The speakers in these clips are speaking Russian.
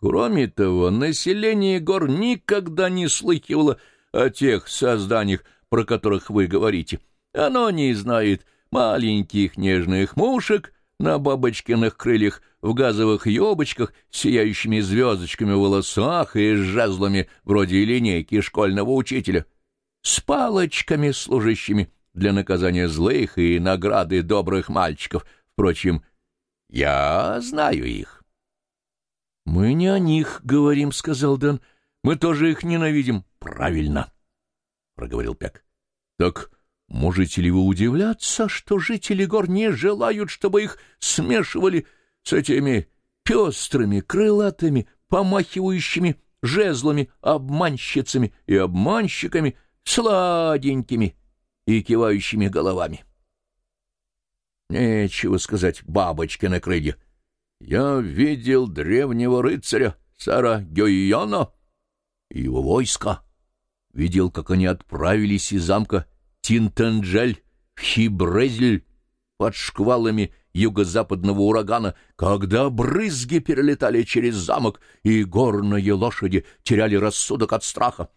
Кроме того, население гор никогда не слыхивало о тех созданиях, про которых вы говорите. Оно не знает маленьких нежных мушек на бабочкиных крыльях, в газовых ёбочках, сияющими звездочками в волосах и с жезлами вроде линейки школьного учителя, с палочками, служащими для наказания злых и награды добрых мальчиков. Впрочем, я знаю их. — Мы не о них говорим, — сказал Дэн. — Мы тоже их ненавидим. — Правильно, — проговорил Пек. — Так можете ли вы удивляться, что жители гор не желают, чтобы их смешивали с этими пестрыми, крылатыми, помахивающими жезлами, обманщицами и обманщиками, сладенькими и кивающими головами? Нечего сказать, бабочки на крылья. Я видел древнего рыцаря Сара Гёйона и его войска. Видел, как они отправились из замка Тинтанджель в Хибрезель под шквалами юго-западного урагана, когда брызги перелетали через замок, и горные лошади теряли рассудок от страха.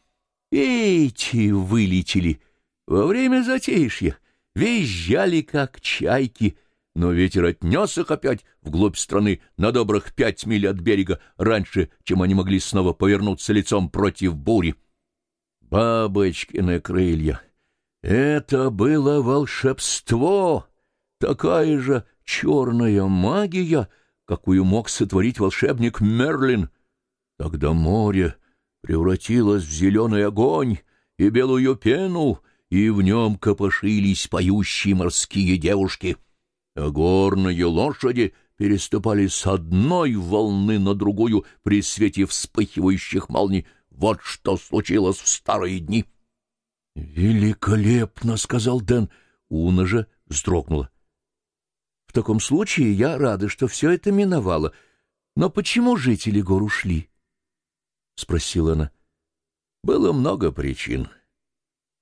Эти вылетели во время затишья, визжали, как чайки, но ветер отнес их опять вглубь страны на добрых пять миль от берега раньше, чем они могли снова повернуться лицом против бури. Бабочкины крылья! Это было волшебство! Такая же черная магия, какую мог сотворить волшебник Мерлин. Тогда море превратилось в зеленый огонь и белую пену, и в нем копошились поющие морские девушки, а горные лошади переступали с одной волны на другую при свете вспыхивающих молний. Вот что случилось в старые дни. — Великолепно! — сказал Дэн. Уна же вздрогнула. — В таком случае я рада, что все это миновало. Но почему жители гор ушли? — спросила она. — Было много причин. —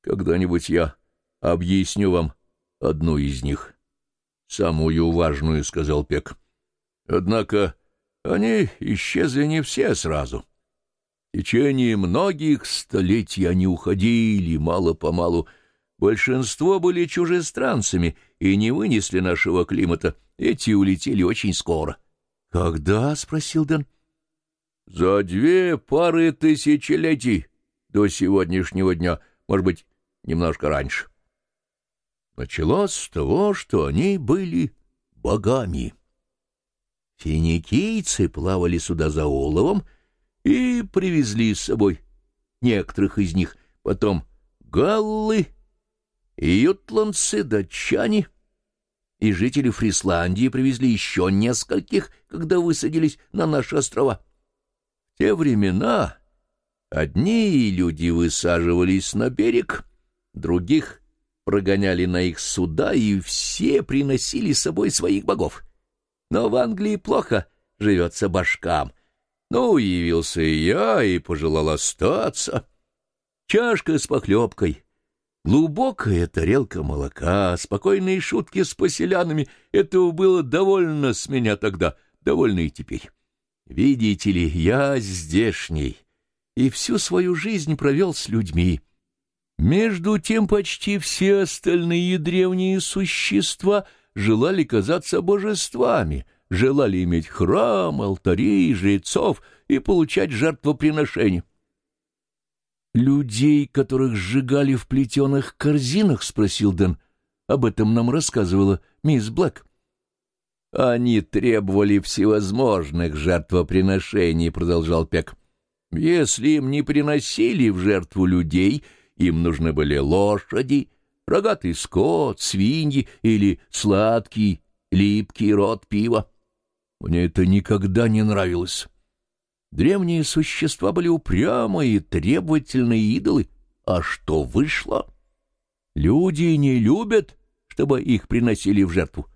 когда-нибудь я объясню вам одну из них. Самую важную, — сказал Пек. Однако они исчезли не все сразу. В течение многих столетий они уходили мало-помалу. Большинство были чужестранцами и не вынесли нашего климата. Эти улетели очень скоро. — Когда? — спросил Дэн. — За две пары тысячелетий до сегодняшнего дня, может быть, немножко раньше. Началось с того, что они были богами. Финикийцы плавали сюда за оловом и привезли с собой некоторых из них, потом галлы, ютландцы, датчане и жители Фрисландии привезли еще нескольких, когда высадились на наши острова. В те времена одни люди высаживались на берег, других прогоняли на их суда, и все приносили с собой своих богов. Но в Англии плохо живется башкам. Ну, явился и я, и пожелал остаться. Чашка с похлебкой, глубокая тарелка молока, спокойные шутки с поселянами — этого было довольно с меня тогда, довольно и теперь. Видите ли, я здешний, и всю свою жизнь провел с людьми. Между тем почти все остальные древние существа желали казаться божествами, желали иметь храм, алтари, жрецов и получать жертвоприношения. «Людей, которых сжигали в плетеных корзинах?» — спросил Дэн. «Об этом нам рассказывала мисс Блэк». «Они требовали всевозможных жертвоприношений», — продолжал Пек. «Если им не приносили в жертву людей...» Им нужны были лошади, рогатый скот, свиньи или сладкий, липкий рот пива. Мне это никогда не нравилось. Древние существа были упрямые, требовательные идолы. А что вышло? Люди не любят, чтобы их приносили в жертву.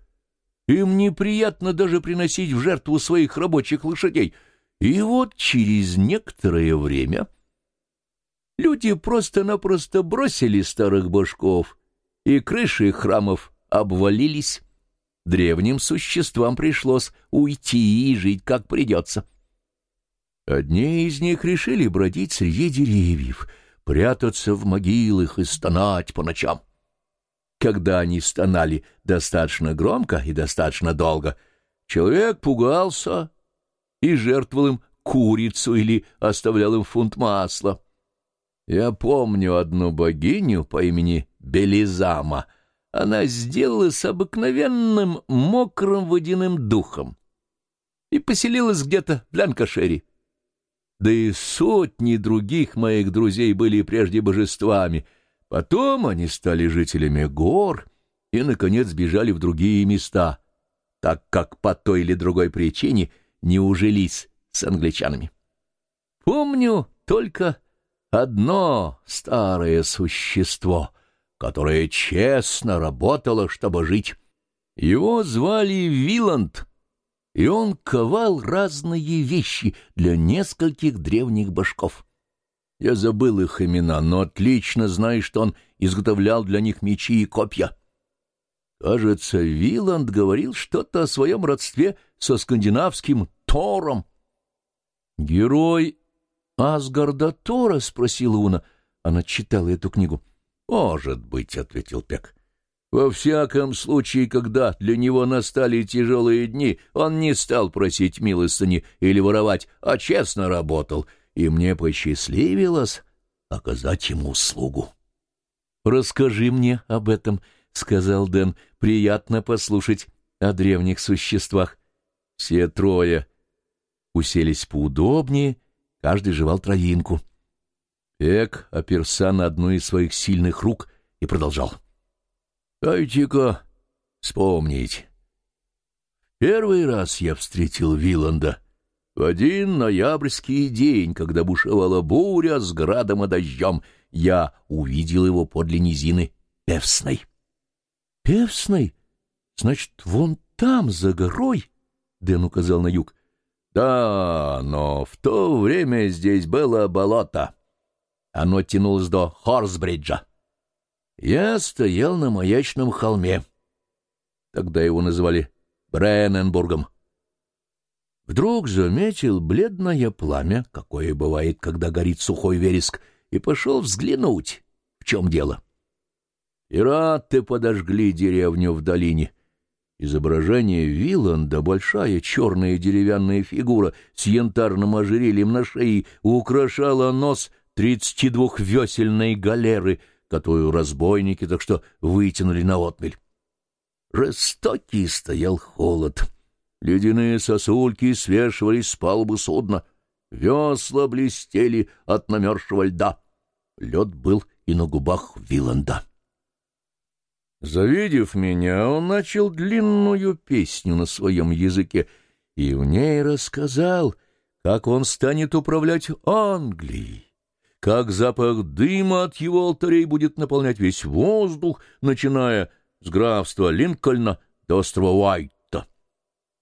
Им неприятно даже приносить в жертву своих рабочих лошадей. И вот через некоторое время Люди просто-напросто бросили старых башков, и крыши храмов обвалились. Древним существам пришлось уйти и жить как придется. Одни из них решили бродить среди деревьев, прятаться в могилах и стонать по ночам. Когда они стонали достаточно громко и достаточно долго, человек пугался и жертвовал им курицу или оставлял им фунт масла. Я помню одну богиню по имени Белизама. Она сделалась обыкновенным мокрым водяным духом и поселилась где-то в Лянкашере. Да и сотни других моих друзей были прежде божествами. Потом они стали жителями гор и, наконец, бежали в другие места, так как по той или другой причине не ужились с англичанами. Помню только одно старое существо, которое честно работало, чтобы жить. Его звали Виланд, и он ковал разные вещи для нескольких древних башков. Я забыл их имена, но отлично знаю, что он изготовлял для них мечи и копья. Кажется, Виланд говорил что-то о своем родстве со скандинавским Тором. «Герой Асгарда Тора?» — спросила Уна. Она читала эту книгу. «Может быть», — ответил Пек. «Во всяком случае, когда для него настали тяжелые дни, он не стал просить милостыни или воровать, а честно работал, и мне посчастливилось оказать ему услугу». «Расскажи мне об этом», — сказал Дэн. «Приятно послушать о древних существах». Все трое уселись поудобнее, каждый жевал травинку. Эк оперся на одну из своих сильных рук и продолжал. «Дайте-ка вспомнить. Первый раз я встретил Виланда в один ноябрьский день, когда бушевала буря с градом и дождем. Я увидел его подле низины Певсной». «Певсной? Значит, вон там, за горой?» — Дэн указал на юг. Да, но в то время здесь было болото. Оно тянулось до Хорсбриджа. Я стоял на маячном холме. Тогда его называли Бренненбургом. Вдруг заметил бледное пламя, какое бывает, когда горит сухой вереск, и пошел взглянуть, в чем дело. Пираты подожгли деревню в долине — Изображение Виланда, большая черная деревянная фигура с янтарным ожерельем на шее, украшала нос тридцати двухвесельной галеры, которую разбойники так что вытянули на отмель. Жестокий стоял холод. Ледяные сосульки свешивались с палубы судна. Весла блестели от намерзшего льда. Лед был и на губах Виланда. Завидев меня, он начал длинную песню на своем языке и в ней рассказал, как он станет управлять Англией, как запах дыма от его алтарей будет наполнять весь воздух, начиная с графства Линкольна до острова Уайта.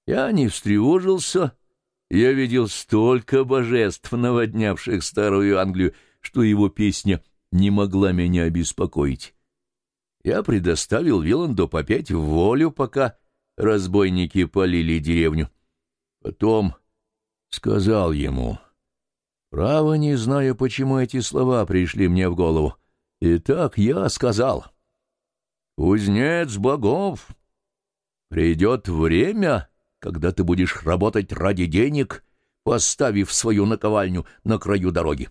Я не встревожился, я видел столько божеств, наводнявших старую Англию, что его песня не могла меня беспокоить я предоставил Виланду попять в волю, пока разбойники полили деревню. Потом сказал ему, право не знаю, почему эти слова пришли мне в голову. И так я сказал, «Кузнец богов, придет время, когда ты будешь работать ради денег, поставив свою наковальню на краю дороги.